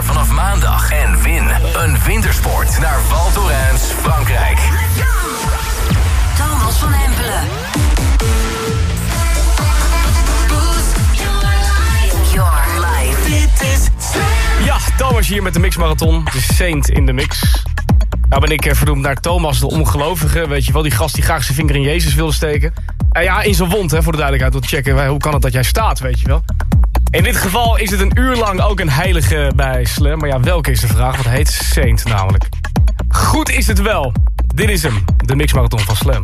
uur vanaf maandag en win een wintersport naar Val Thorens, Frankrijk. Thomas van Hempelen. Boost your life. Dit is Ja, Thomas hier met de Mixmarathon. Het is Saint in de mix. Nou ben ik eh, vernoemd naar Thomas de ongelovige. Weet je wel, die gast die graag zijn vinger in Jezus wilde steken. En ja, in zijn wond, hè, voor de duidelijkheid. Om te checken, eh, hoe kan het dat jij staat, weet je wel. In dit geval is het een uur lang ook een heilige bij Slam. Maar ja, welke is de vraag? Wat heet Saint namelijk? Goed is het wel. Dit is hem, de Mixmarathon van Slam.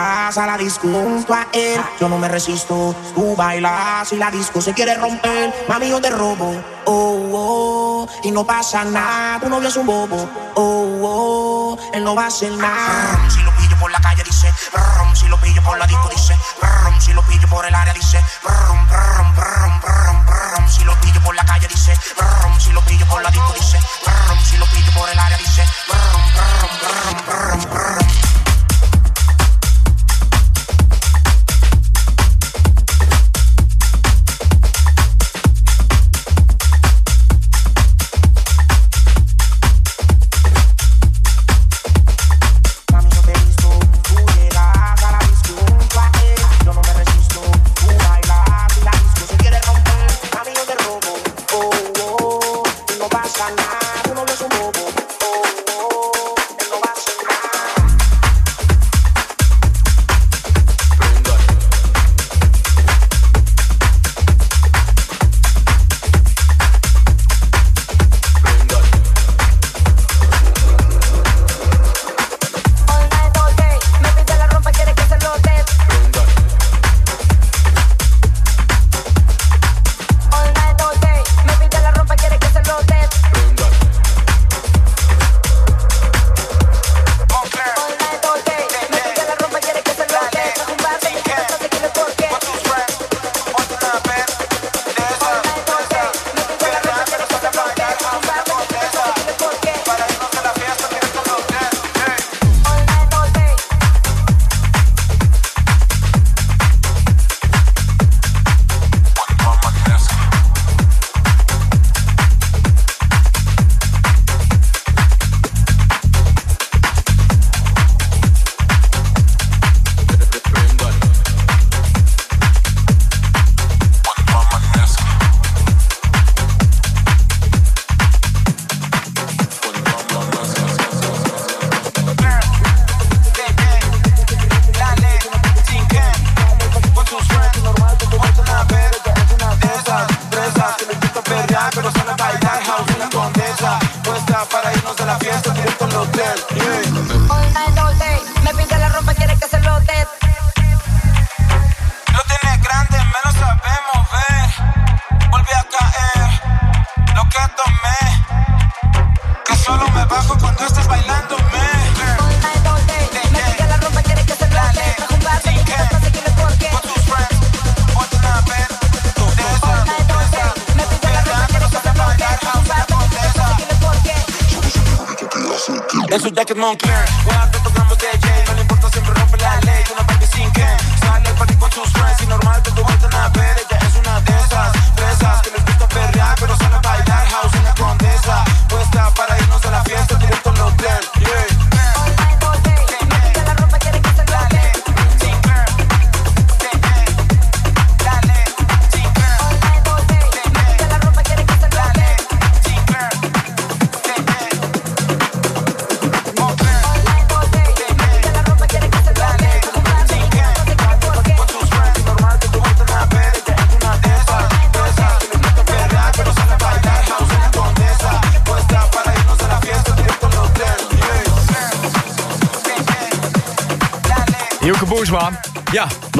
a la disco junto a él. Yo no me resisto, tú bailas y la disco se quiere romper. Mami, yo te robo, oh, oh, y no pasa nada. Tu novio es un bobo, oh, oh, él no va a hacer nada. Ah.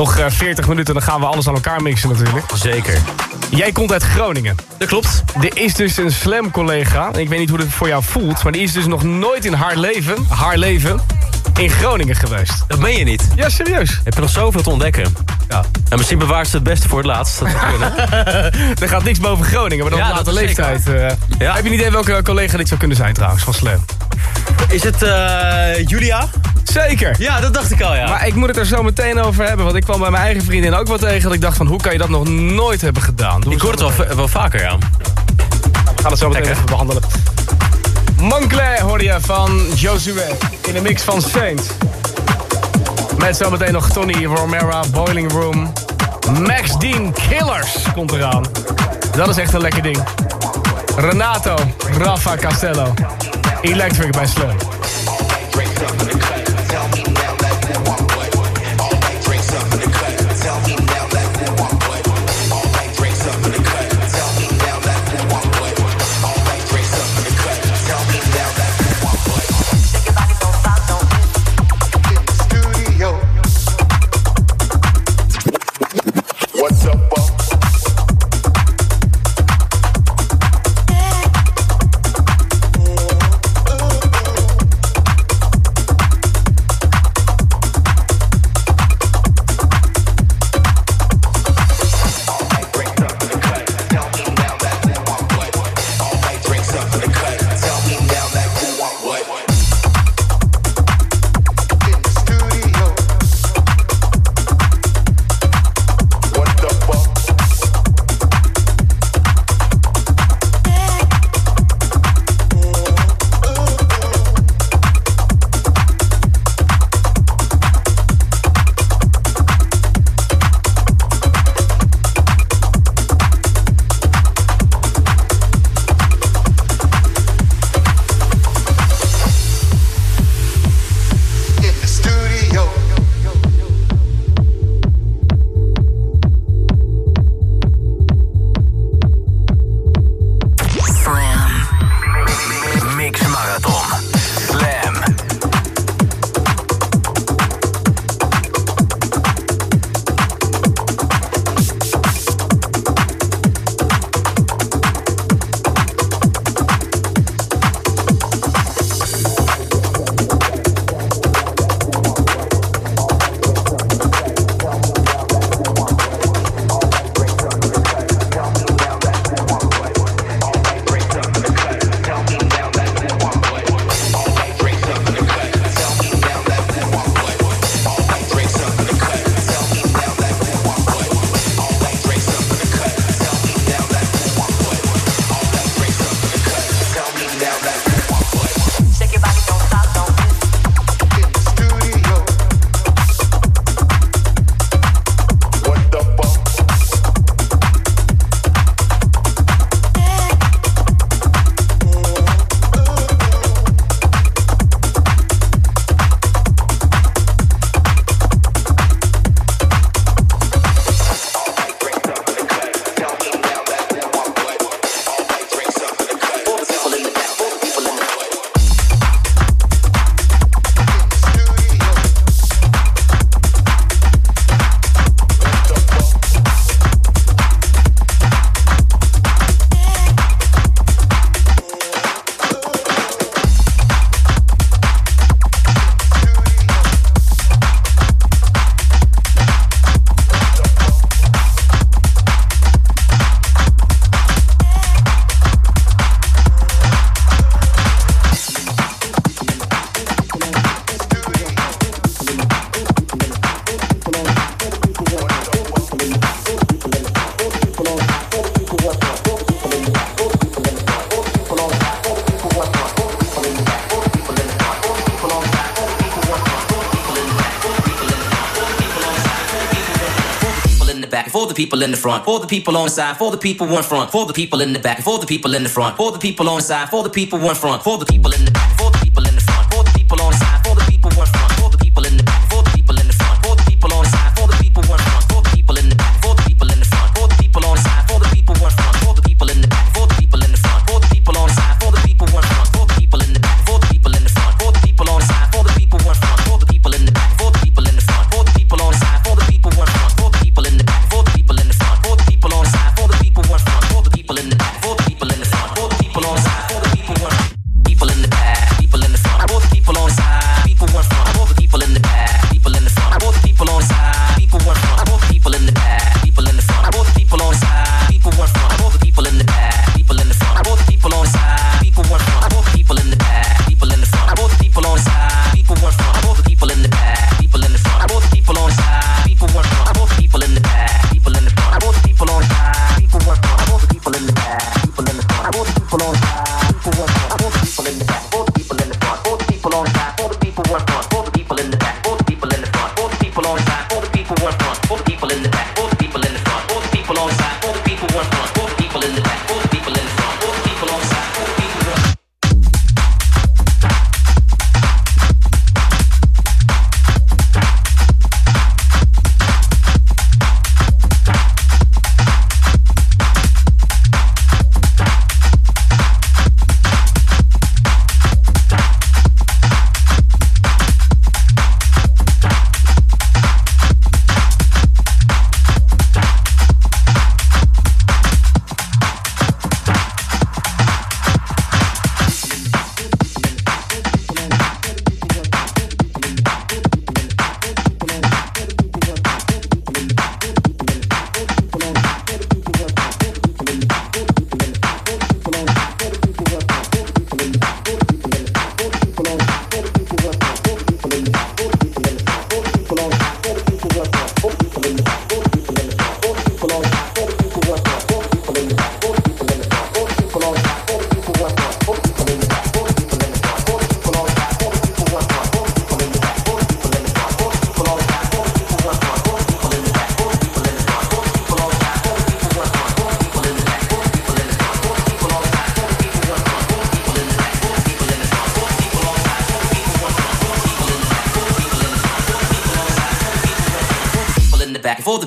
Nog eh, 40 minuten, en dan gaan we alles aan elkaar mixen natuurlijk. Zeker. Jij komt uit Groningen. Dat klopt. Er is dus een slam collega. Ik weet niet hoe dat voor jou voelt, maar die is dus nog nooit in haar leven, haar leven, in Groningen geweest. Dat meen je niet? Ja, serieus. Heb je nog zoveel te ontdekken? Ja. En misschien bewaart ze het beste voor het laatst. Dat er gaat niks boven Groningen, maar dan ja, leeftijd. Uh, ja. Heb je niet idee welke collega dit zou kunnen zijn trouwens van Slam? Is het eh, Julia? Zeker. Ja, dat dacht ik al, ja. Maar ik moet het er zo meteen over hebben, want ik kwam bij mijn eigen vriendin ook wel tegen. Dat ik dacht van, hoe kan je dat nog nooit hebben gedaan? Doe ik hoor het wel, wel vaker, ja. We gaan het zo meteen Lekker. even behandelen. Moncler hoorde je van Josué in de mix van Saint. Met zometeen nog Tony Romera, Boiling Room. Max Dean, Killers komt eraan. Dat is echt een lekker ding. Renato, Rafa Castello. Electric bij Slum. People in the front, for the people on the side, for the people in front, for the people in the back, for the people in the front, for the people on the side, for the people in front, for the people in the back,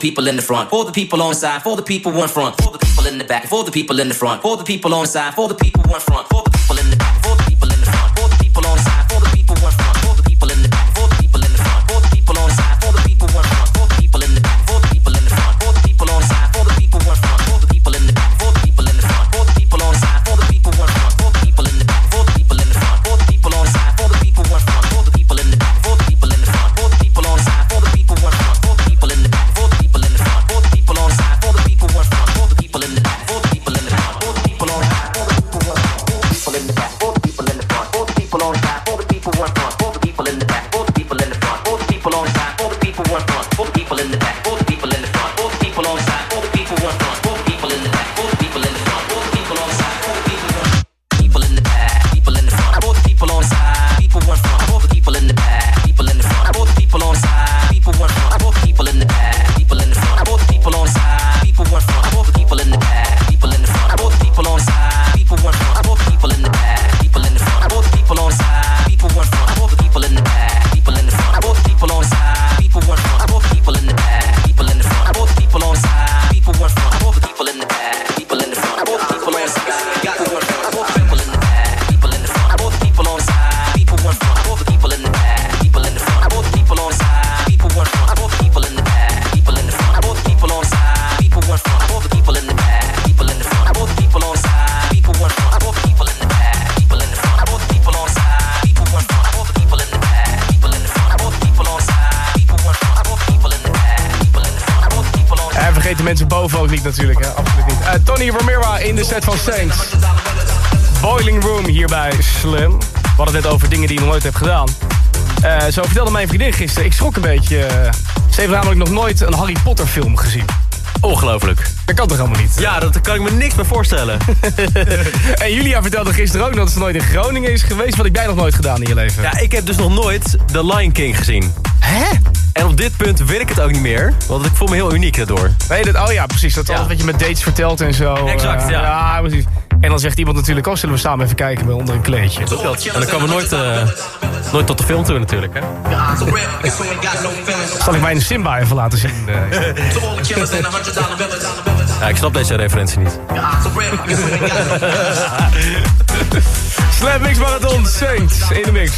people in the front, for the people on the side, for the people in front, for the people in the back, for the people in the front, for the people on the side, for the people in front, for natuurlijk, hè? absoluut niet. Eh, Tony Romero in de set van Saints. Boiling Room hierbij Slim. We hadden het net over dingen die je nog nooit hebt gedaan. Eh, zo vertelde mijn vriendin gisteren, ik schrok een beetje. Ze heeft namelijk nog nooit een Harry Potter film gezien. Ongelooflijk. Dat kan toch helemaal niet? Ja, dat kan ik me niks meer voorstellen. en Julia vertelde gisteren ook dat ze nooit in Groningen is geweest. Wat heb jij nog nooit gedaan in je leven? Ja, ik heb dus nog nooit The Lion King gezien. Hè? En op dit punt wil ik het ook niet meer, want ik voel me heel uniek daardoor. je dat, oh ja, precies. Dat alles wat je met dates vertelt en zo. Exact, ja. ja. precies. En dan zegt iemand natuurlijk, oh, zullen we samen even kijken bij onder een kleedje. Ja, dat En dan komen we nooit, eh, nooit tot de film toe natuurlijk, hè? Zal ik mijn Simba even laten zien? ja, ik snap deze referentie niet. Slap Mix Marathon zingt in de mix.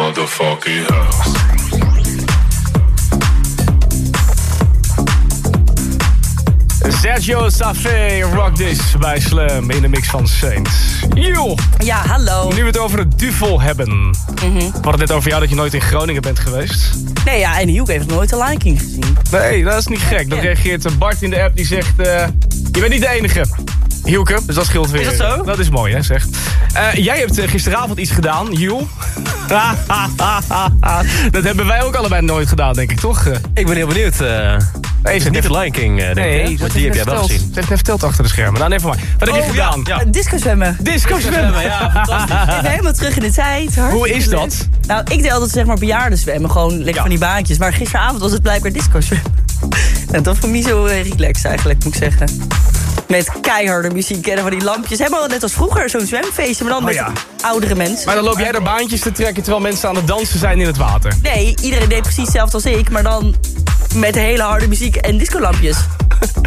Motherfucking house. Sergio Safé, Rock This bij Slam in de mix van Saints. Joh, Ja, hallo. nu we het over het duvel hebben. We hadden het net over jou dat je nooit in Groningen bent geweest. Nee, ja, en Hugh heeft nooit de Lion King gezien. Nee, dat is niet gek. Dan reageert eh, Bart in de app die zegt... eh, je bent niet de enige. Hielke, dus dat scheelt weer. Is dat zo? Dat is mooi, hè, zeg. Eh, jij hebt eh, gisteravond iets gedaan, Jules. dat hebben wij ook allebei nooit gedaan, denk ik, toch? Eh, Ik ben heel benieuwd. eh nee, is het niet de Lion King, denk ik. dat Want die heb jij wel gezien. Ze heeft net verteld achter de schermen. Nou, never mind. Wat heb je Oh, gedaan? ja, ja. Disco zwemmen. Disco zwemmen. Ja, fantastisch. Ik ben helemaal terug in de tijd. Hoe is leuk. dat? Nou, ik deed altijd zeg maar bejaarden zwemmen. Gewoon lekker Ja. van die baantjes. Maar gisteravond was het blijkbaar disco zwemmen. En dat vond ik niet zo relaxed eigenlijk, moet ik zeggen. Met keiharde muziek en van die lampjes. Helemaal net als vroeger, zo'n zwemfeestje. Maar dan Oh met ja. oudere mensen. Maar dan loop jij er baantjes te trekken terwijl mensen aan het dansen zijn in het water. Nee, iedereen deed precies hetzelfde als ik. Maar dan met hele harde muziek en discolampjes.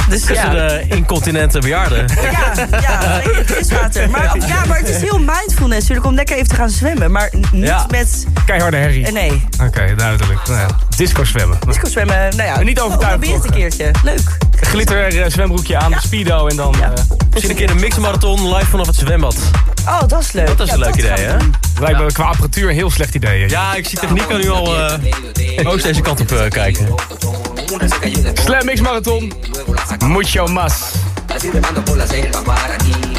Dus Tussen ja. de incontinente bejaarden. Ja, ja, het viswater. Maar, ja, maar het is heel mindfulness natuurlijk om lekker even te gaan zwemmen. Maar niet Ja. met... Keiharde herrie. eh, nee, Oké, duidelijk. Nou ja, disco zwemmen. disco zwemmen, nou ja. En niet overtuigd Probeer het een keertje. Leuk. Glitter eh, zwembroekje aan, speedo en dan... Ja. eh, Misschien een keer een mixmarathon live vanaf het zwembad. Oh, dat is leuk. Dat is Ja, een leuk idee, hè? lijkt me qua apparatuur een heel slecht idee. Ja, ik zie techniek nu al eh, ook deze kant op kijken. Slam Mix Marathon. Mucho más.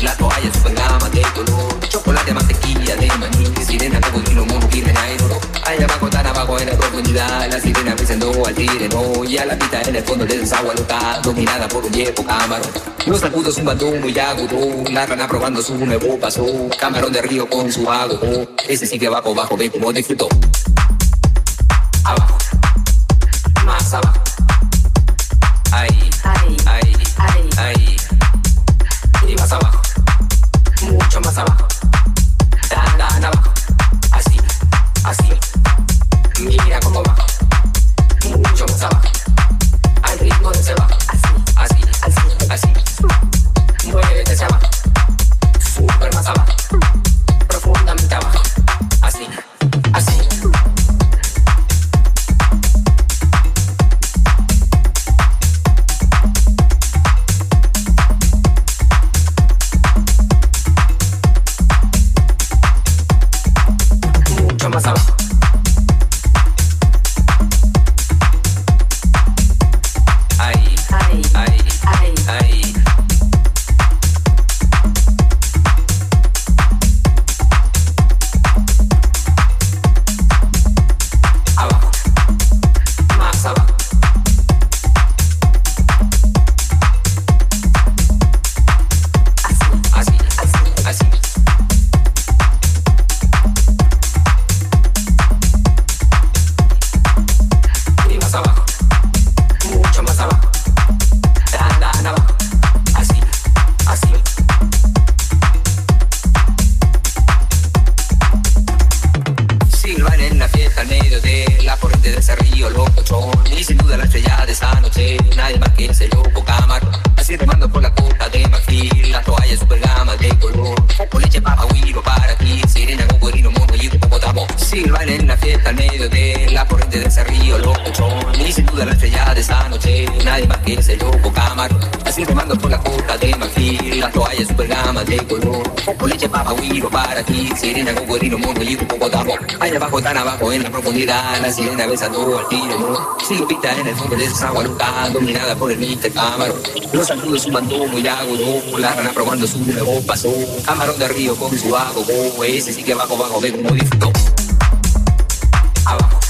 La toalla super gama de color Chocolate, mantequilla de maní Sirena, cocodrilo, mono, pirena, enoro Allá abajo, tan abajo en la profundidad La sirena presentó al tireno. Y a la pita en el fondo del desagua loca Dominada por un viejo camarón. Los zancudos un bandón muy agudo La rana probando su nuevo paso. Camarón de río con su agua Ese sí que bajo, ve como disfrutó. Abajo. Más abajo Fondo de esa agua loca Dominada por el Mr. Camarón Los zancudos un bandón muy agudo La rana probando su nuevo paso Camarón de río con su ago Ese sí que bajo, bajo, ve como disfrutó Abajo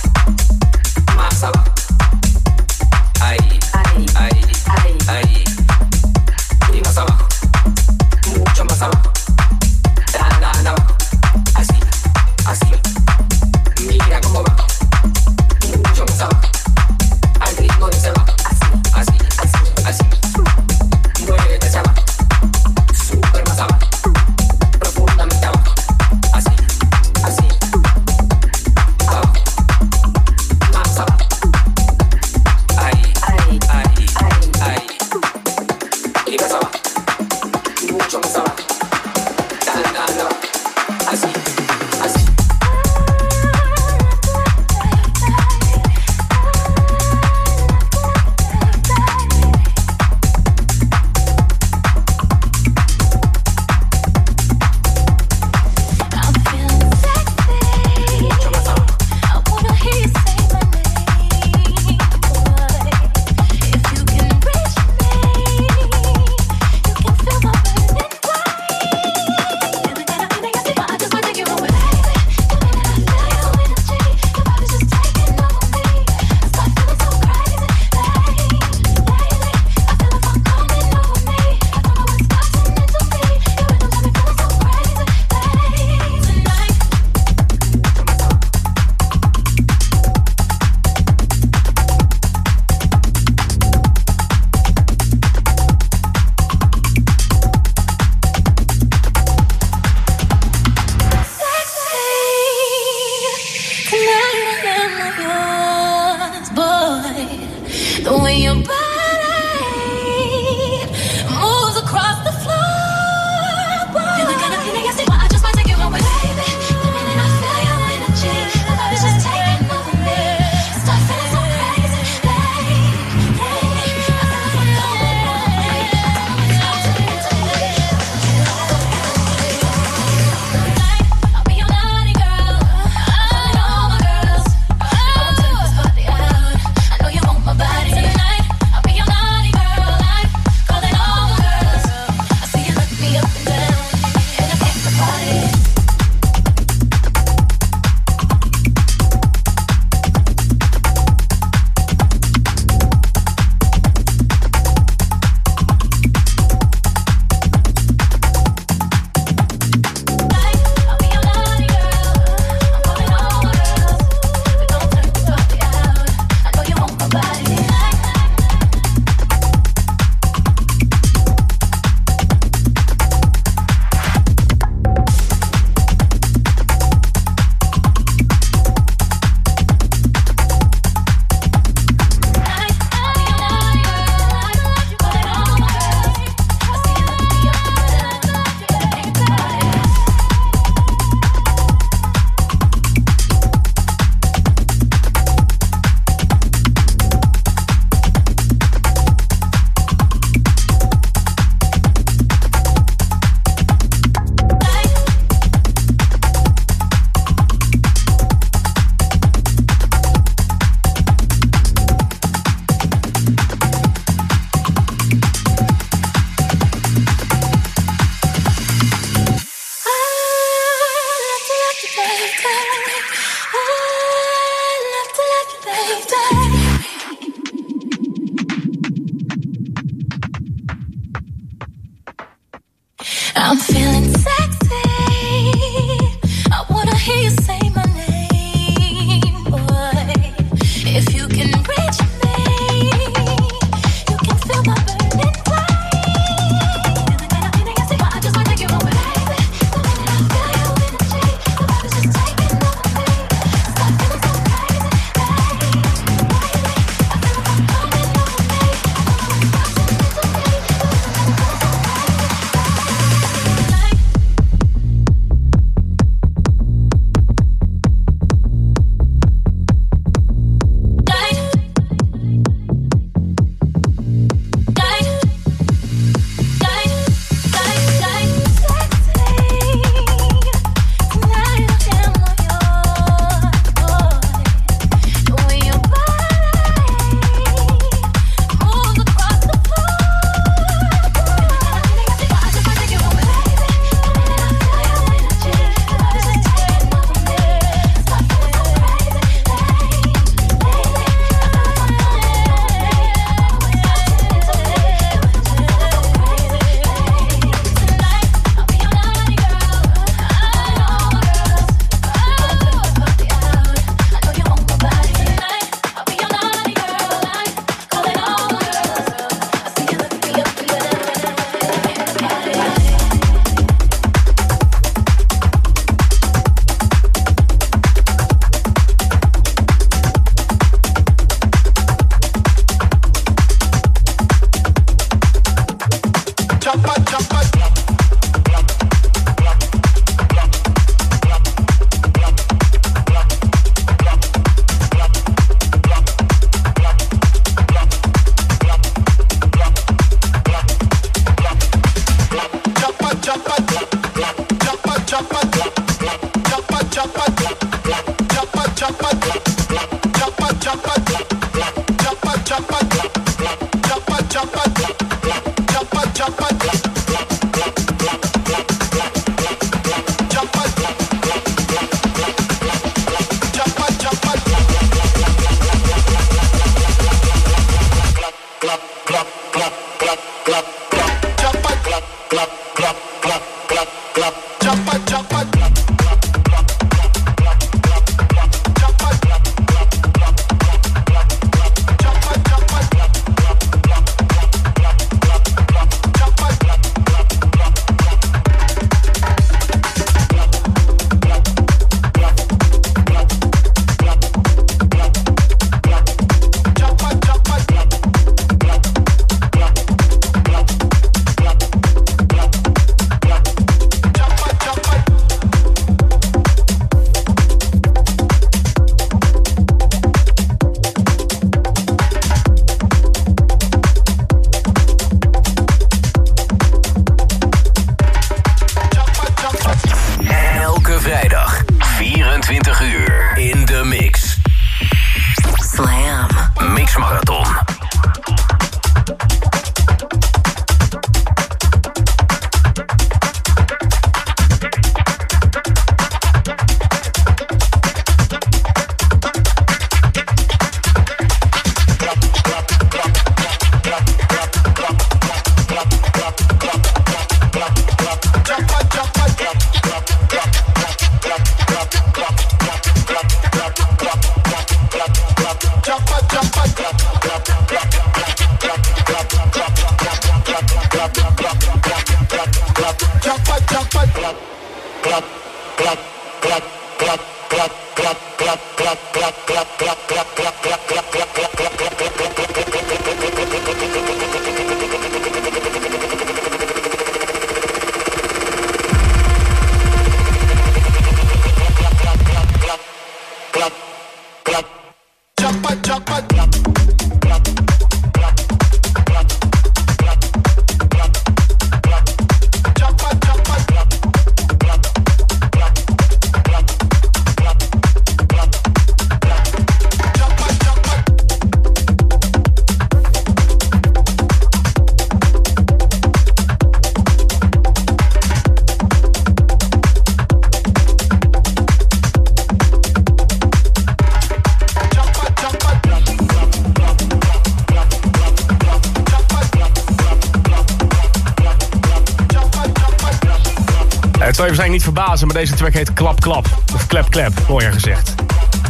verbazen, maar deze track heet Klap Klap. Of Klep Klep, mooier gezegd.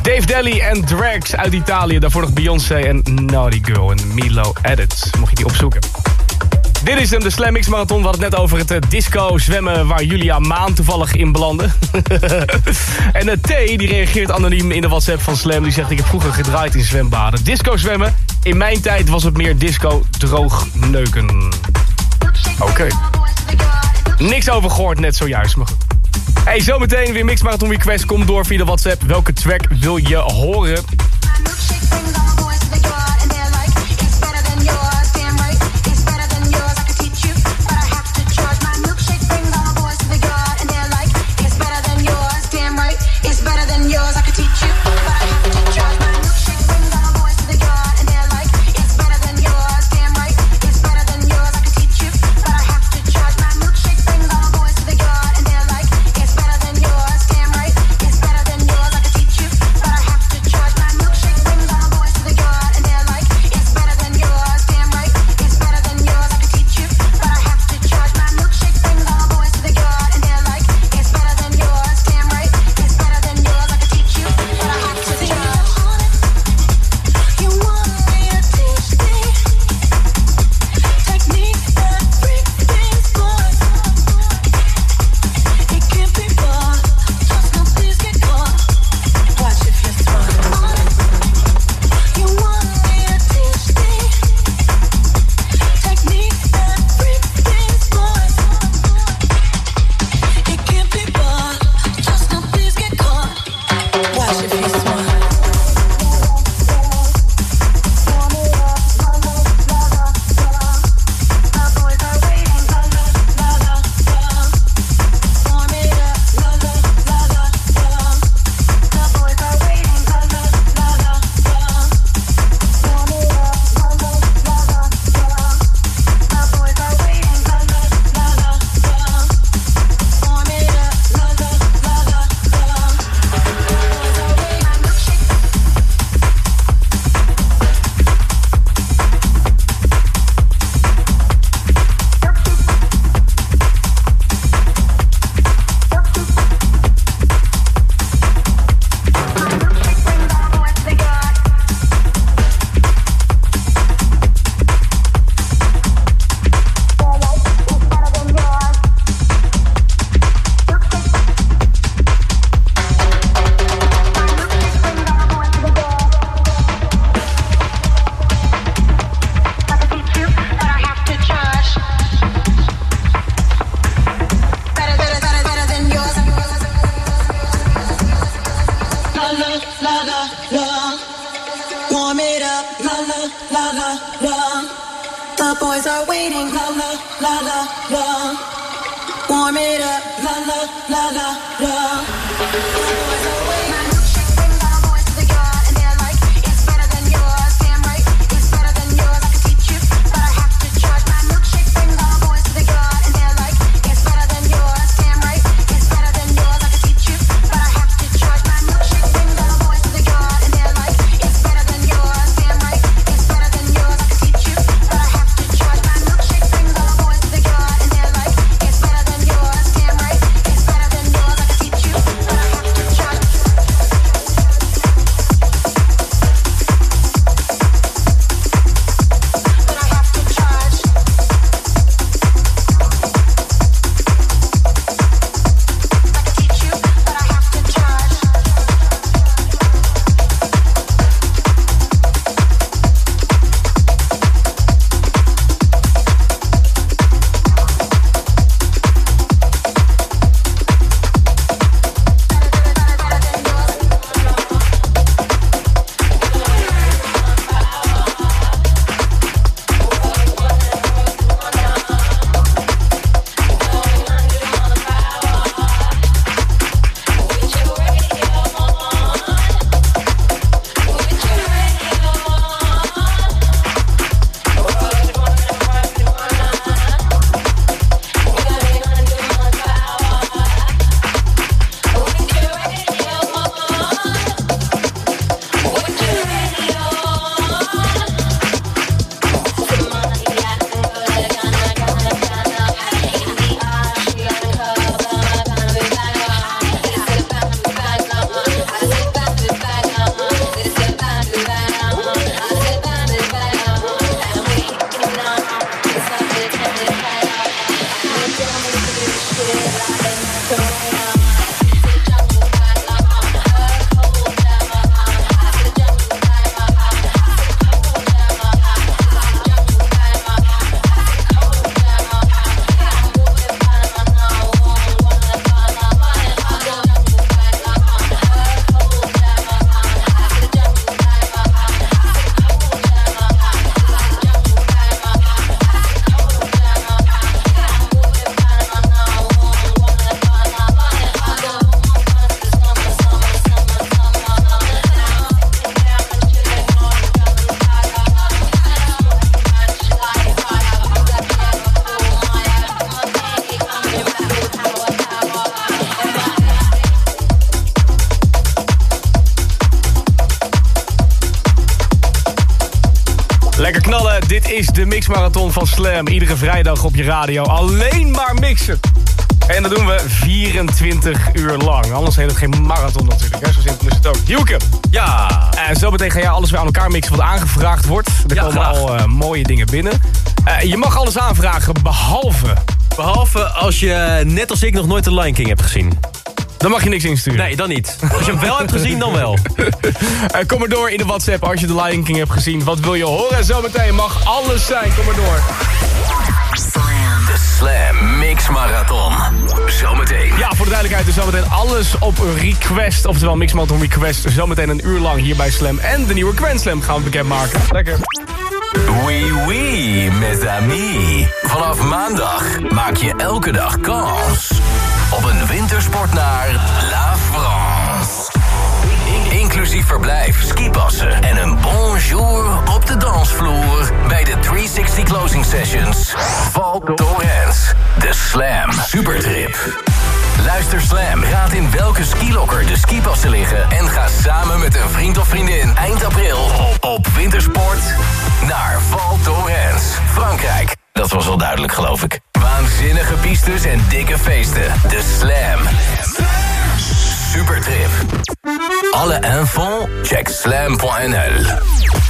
Dave Daly en Drags uit Italië. Daarvoor nog Beyoncé en Naughty Girl en Milo Edit. Mocht je die opzoeken. Dit is hem, de Slam X Marathon. We hadden het net over het eh, disco zwemmen waar Julia Maan toevallig in belandde. en uh, T, die reageert anoniem in de WhatsApp van Slam. Die zegt, ik heb vroeger gedraaid in zwembaden. Disco zwemmen, in mijn tijd was het meer disco droog neuken. Oké. Niks over gehoord, net zojuist, maar goed. Hey, zometeen weer Mix Marathon Request. Kom door via de WhatsApp. Welke track wil je horen? La la la. The boys are waiting, la la la la la. Warm it up, la la la la la. The boys are waiting. Lekker knallen, dit is de mixmarathon van Slam. Iedere vrijdag op je radio, alleen maar mixen. En dat doen we 24 uur lang. Anders heet het geen marathon natuurlijk, hè? zo simpel is het ook. Hielke, Ja. uh, zo meteen ga jij alles weer aan elkaar mixen wat aangevraagd wordt. Er Ja, komen graag. al eh, mooie dingen binnen. Eh, je mag alles aanvragen, behalve... Behalve als je, net als ik, nog nooit de Lion King hebt gezien. Dan mag je niks insturen. Nee, dan niet. Als je hem wel hebt gezien, dan wel. Eh, kom maar door in de WhatsApp als je de Lion King hebt gezien. Wat wil je horen? Zometeen mag alles zijn. Kom maar door. De Slam Mix Marathon. Zometeen. Ja, voor de duidelijkheid is zometeen alles op request. Oftewel Mixmarathon request. Zometeen een uur lang hier bij Slam. En de nieuwe Grand Slam gaan we bekendmaken. Lekker. Oui, oui, mes amis. Vanaf maandag maak je elke dag kans op een wintersport naar La France. Inclusief verblijf, skipassen en een bonjour op de dansvloer bij de 360 Closing Sessions. Val Thorens, de Slam Supertrip. Luister Slam, raad in welke skilokker de skipassen liggen... en ga samen met een vriend of vriendin eind april op, wintersport naar Val Thorens, Frankrijk. Dat was wel duidelijk, geloof ik. Waanzinnige pistes en dikke feesten. De Slam Supertrip. Alle info, check slam.nl.